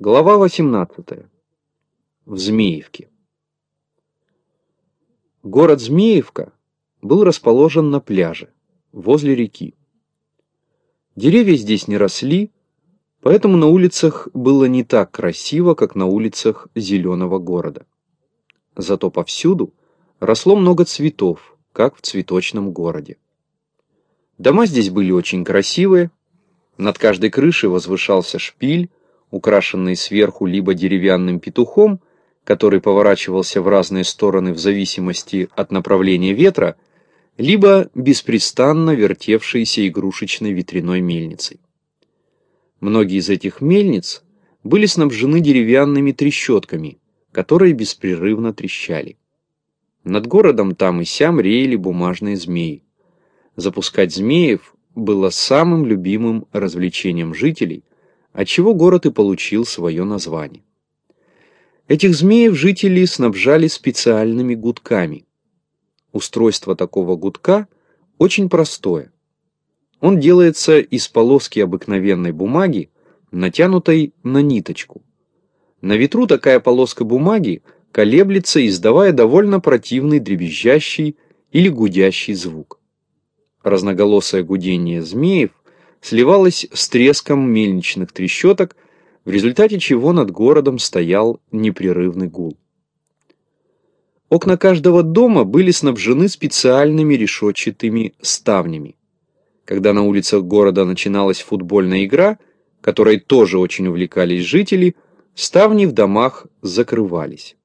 Глава 18. В Змеевке. Город Змеевка был расположен на пляже, возле реки. Деревья здесь не росли, поэтому на улицах было не так красиво, как на улицах зеленого города. Зато повсюду росло много цветов, как в цветочном городе. Дома здесь были очень красивые, над каждой крышей возвышался шпиль, украшенный сверху либо деревянным петухом, который поворачивался в разные стороны в зависимости от направления ветра, либо беспрестанно вертевшейся игрушечной ветряной мельницей. Многие из этих мельниц были снабжены деревянными трещотками, которые беспрерывно трещали. Над городом там и сям реяли бумажные змеи. Запускать змеев было самым любимым развлечением жителей, отчего город и получил свое название. Этих змеев жители снабжали специальными гудками. Устройство такого гудка очень простое. Он делается из полоски обыкновенной бумаги, натянутой на ниточку. На ветру такая полоска бумаги колеблется, издавая довольно противный дребезжащий или гудящий звук. Разноголосое гудение змеев сливалось с треском мельничных трещоток, в результате чего над городом стоял непрерывный гул. Окна каждого дома были снабжены специальными решетчатыми ставнями. Когда на улицах города начиналась футбольная игра, которой тоже очень увлекались жители, ставни в домах закрывались.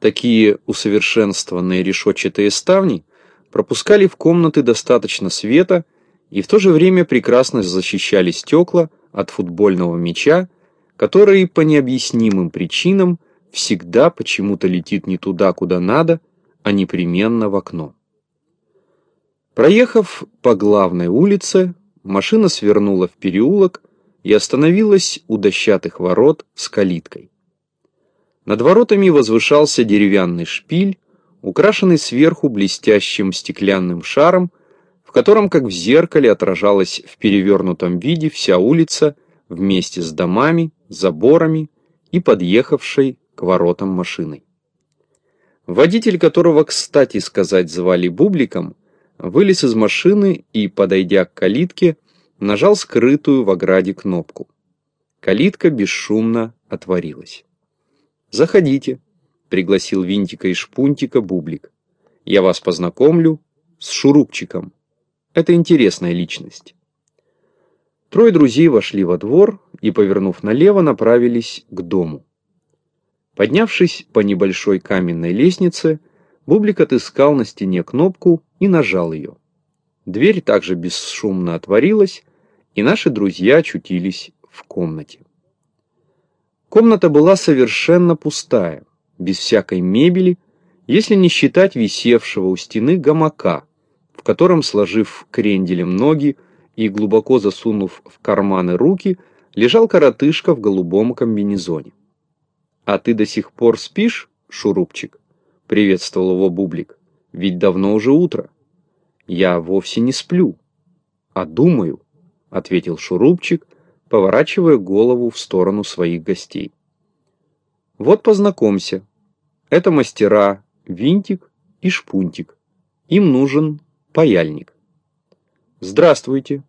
Такие усовершенствованные решетчатые ставни пропускали в комнаты достаточно света и в то же время прекрасно защищали стекла от футбольного мяча, который по необъяснимым причинам всегда почему-то летит не туда, куда надо, а непременно в окно. Проехав по главной улице, машина свернула в переулок и остановилась у дощатых ворот с калиткой. Над воротами возвышался деревянный шпиль, украшенный сверху блестящим стеклянным шаром, в котором, как в зеркале, отражалась в перевернутом виде вся улица вместе с домами, заборами и подъехавшей к воротам машиной. Водитель, которого, кстати сказать, звали Бубликом, вылез из машины и, подойдя к калитке, нажал скрытую в ограде кнопку. Калитка бесшумно отворилась. «Заходите», — пригласил Винтика и Шпунтика Бублик. «Я вас познакомлю с Шурупчиком. Это интересная личность». Трое друзей вошли во двор и, повернув налево, направились к дому. Поднявшись по небольшой каменной лестнице, Бублик отыскал на стене кнопку и нажал ее. Дверь также бесшумно отворилась, и наши друзья очутились в комнате. Комната была совершенно пустая, без всякой мебели, если не считать висевшего у стены гамака, в котором, сложив кренделем ноги и глубоко засунув в карманы руки, лежал коротышка в голубом комбинезоне. «А ты до сих пор спишь, шурупчик?» — приветствовал его Бублик. «Ведь давно уже утро». «Я вовсе не сплю, а думаю», — ответил шурупчик, поворачивая голову в сторону своих гостей. «Вот познакомься. Это мастера Винтик и Шпунтик. Им нужен паяльник». «Здравствуйте.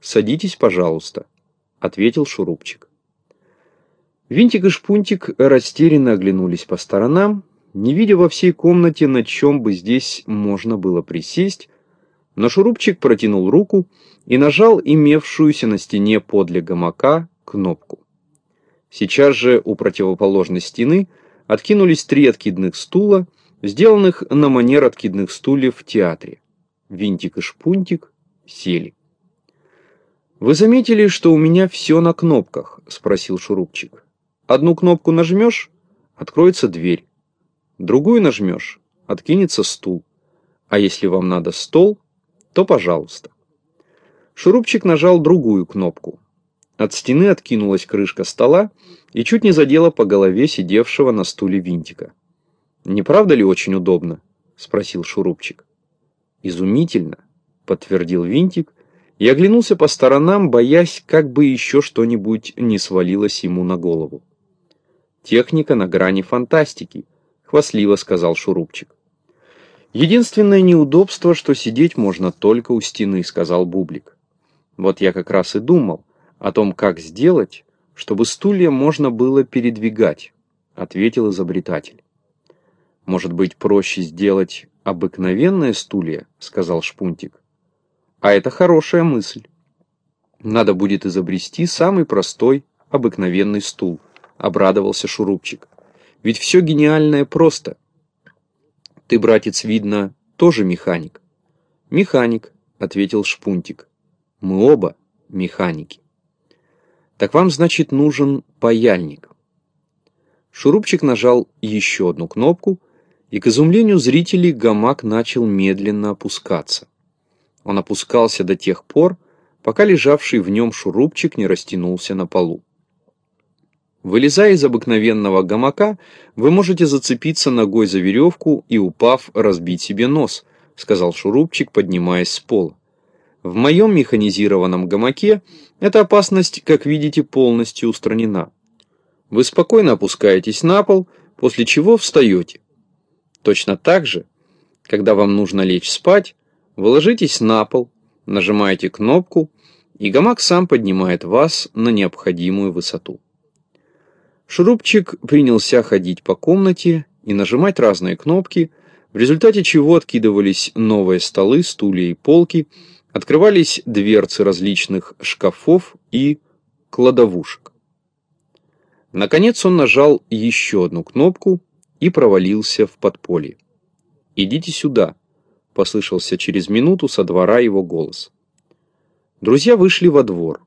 Садитесь, пожалуйста», — ответил Шурупчик. Винтик и Шпунтик растерянно оглянулись по сторонам, не видя во всей комнате, на чем бы здесь можно было присесть, но Шурупчик протянул руку и нажал имевшуюся на стене подле гамака кнопку. Сейчас же у противоположной стены откинулись три откидных стула, сделанных на манер откидных стульев в театре. Винтик и Шпунтик сели. «Вы заметили, что у меня все на кнопках?» — спросил Шурупчик. «Одну кнопку нажмешь — откроется дверь. Другую нажмешь — откинется стул. А если вам надо стол, то пожалуйста». Шурупчик нажал другую кнопку. От стены откинулась крышка стола и чуть не задела по голове сидевшего на стуле винтика. «Не правда ли очень удобно?» — спросил Шурупчик. «Изумительно», — подтвердил винтик и оглянулся по сторонам, боясь, как бы еще что-нибудь не свалилось ему на голову. «Техника на грани фантастики», — хвастливо сказал Шурупчик. «Единственное неудобство, что сидеть можно только у стены», — сказал Бублик. «Вот я как раз и думал о том, как сделать, чтобы стулья можно было передвигать», — ответил изобретатель. «Может быть, проще сделать обыкновенные стулья?» — сказал Шпунтик. А это хорошая мысль. Надо будет изобрести самый простой, обыкновенный стул, обрадовался Шурупчик. Ведь все гениальное просто. Ты, братец, видно, тоже механик. Механик, ответил Шпунтик. Мы оба механики. Так вам, значит, нужен паяльник. Шурупчик нажал еще одну кнопку, и, к изумлению зрителей, гамак начал медленно опускаться. Он опускался до тех пор, пока лежавший в нем шурупчик не растянулся на полу. Вылезая из обыкновенного гамака, вы можете зацепиться ногой за веревку и, упав, разбить себе нос, сказал шурупчик, поднимаясь с пола. В моем механизированном гамаке эта опасность, как видите, полностью устранена. Вы спокойно опускаетесь на пол, после чего встаете. Точно так же, когда вам нужно лечь спать, вы ложитесь на пол, нажимаете кнопку, и гамак сам поднимает вас на необходимую высоту. Шурупчик принялся ходить по комнате и нажимать разные кнопки, в результате чего откидывались новые столы, стулья и полки, открывались дверцы различных шкафов и кладовушек. Наконец он нажал еще одну кнопку и провалился в подполье. «Идите сюда», — послышался через минуту со двора его голос. Друзья вышли во двор.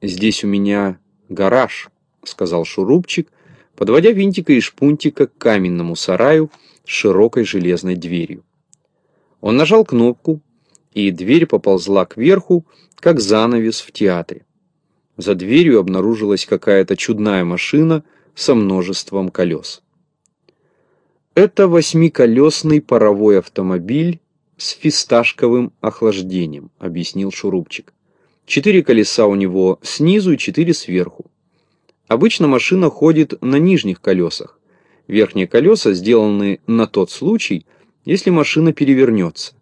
«Здесь у меня гараж», — сказал Шурупчик, подводя винтика и шпунтика к каменному сараю с широкой железной дверью. Он нажал кнопку, и дверь поползла кверху, как занавес в театре. За дверью обнаружилась какая-то чудная машина со множеством колес. Это восьмиколесный паровой автомобиль с фисташковым охлаждением, объяснил Шурупчик. Четыре колеса у него снизу и четыре сверху. Обычно машина ходит на нижних колесах. Верхние колеса сделаны на тот случай, если машина перевернется.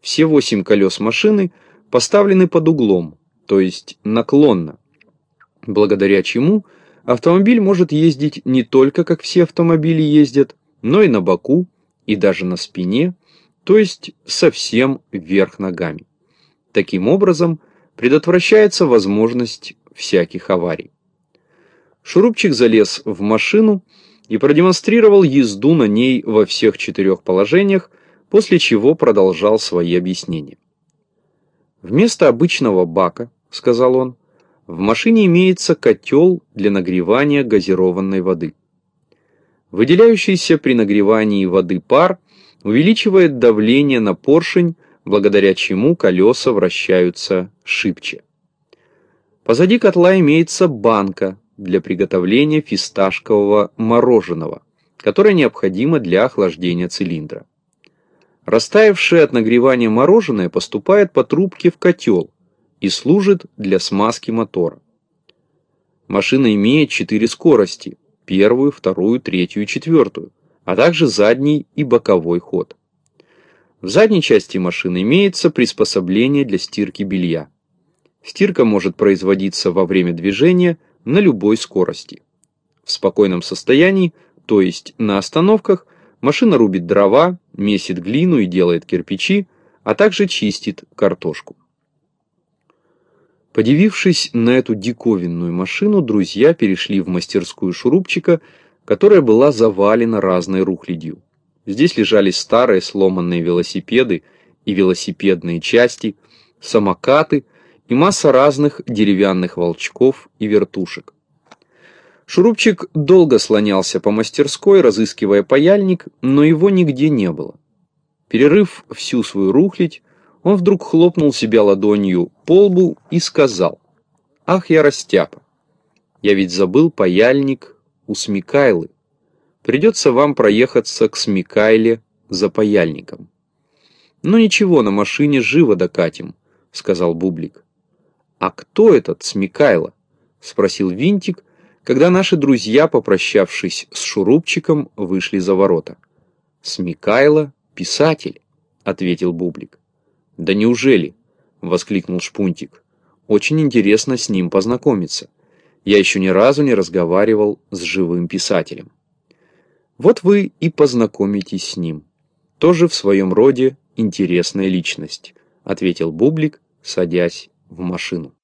Все восемь колес машины поставлены под углом, то есть наклонно, благодаря чему автомобиль может ездить не только как все автомобили ездят, но и на боку, и даже на спине, то есть совсем вверх ногами. Таким образом, предотвращается возможность всяких аварий. Шурупчик залез в машину и продемонстрировал езду на ней во всех четырех положениях, после чего продолжал свои объяснения. «Вместо обычного бака, — сказал он, — в машине имеется котел для нагревания газированной воды. Выделяющийся при нагревании воды пар увеличивает давление на поршень, благодаря чему колеса вращаются шибче. Позади котла имеется банка для приготовления фисташкового мороженого, которое необходимо для охлаждения цилиндра. Растаявшее от нагревания мороженое поступает по трубке в котел и служит для смазки мотора. Машина имеет четыре скорости – первую, вторую, третью и четвертую, а также задний и боковой ход. В задней части машины имеется приспособление для стирки белья. Стирка может производиться во время движения на любой скорости. В спокойном состоянии, то есть на остановках, машина рубит дрова, месит глину и делает кирпичи, а также чистит картошку. Подивившись на эту диковинную машину, друзья перешли в мастерскую шурупчика, которая была завалена разной рухлядью. Здесь лежали старые сломанные велосипеды и велосипедные части, самокаты и масса разных деревянных волчков и вертушек. Шурупчик долго слонялся по мастерской, разыскивая паяльник, но его нигде не было. Перерыв всю свою рухлядь, он вдруг хлопнул себя ладонью по лбу и сказал, «Ах, я растяпа! Я ведь забыл паяльник у Смекайлы. Придется вам проехаться к Смекайле за паяльником. Ну ничего, на машине живо докатим. сказал Бублик. «А кто этот Смекайло?» — спросил Винтик, когда наши друзья, попрощавшись с Шурупчиком, вышли за ворота. «Смекайло — писатель», — ответил Бублик. «Да неужели?» — воскликнул Шпунтик. «Очень интересно с ним познакомиться. Я еще ни разу не разговаривал с живым писателем». «Вот вы и познакомитесь с ним. Тоже в своем роде интересная личность», — ответил Бублик, садясь в машину.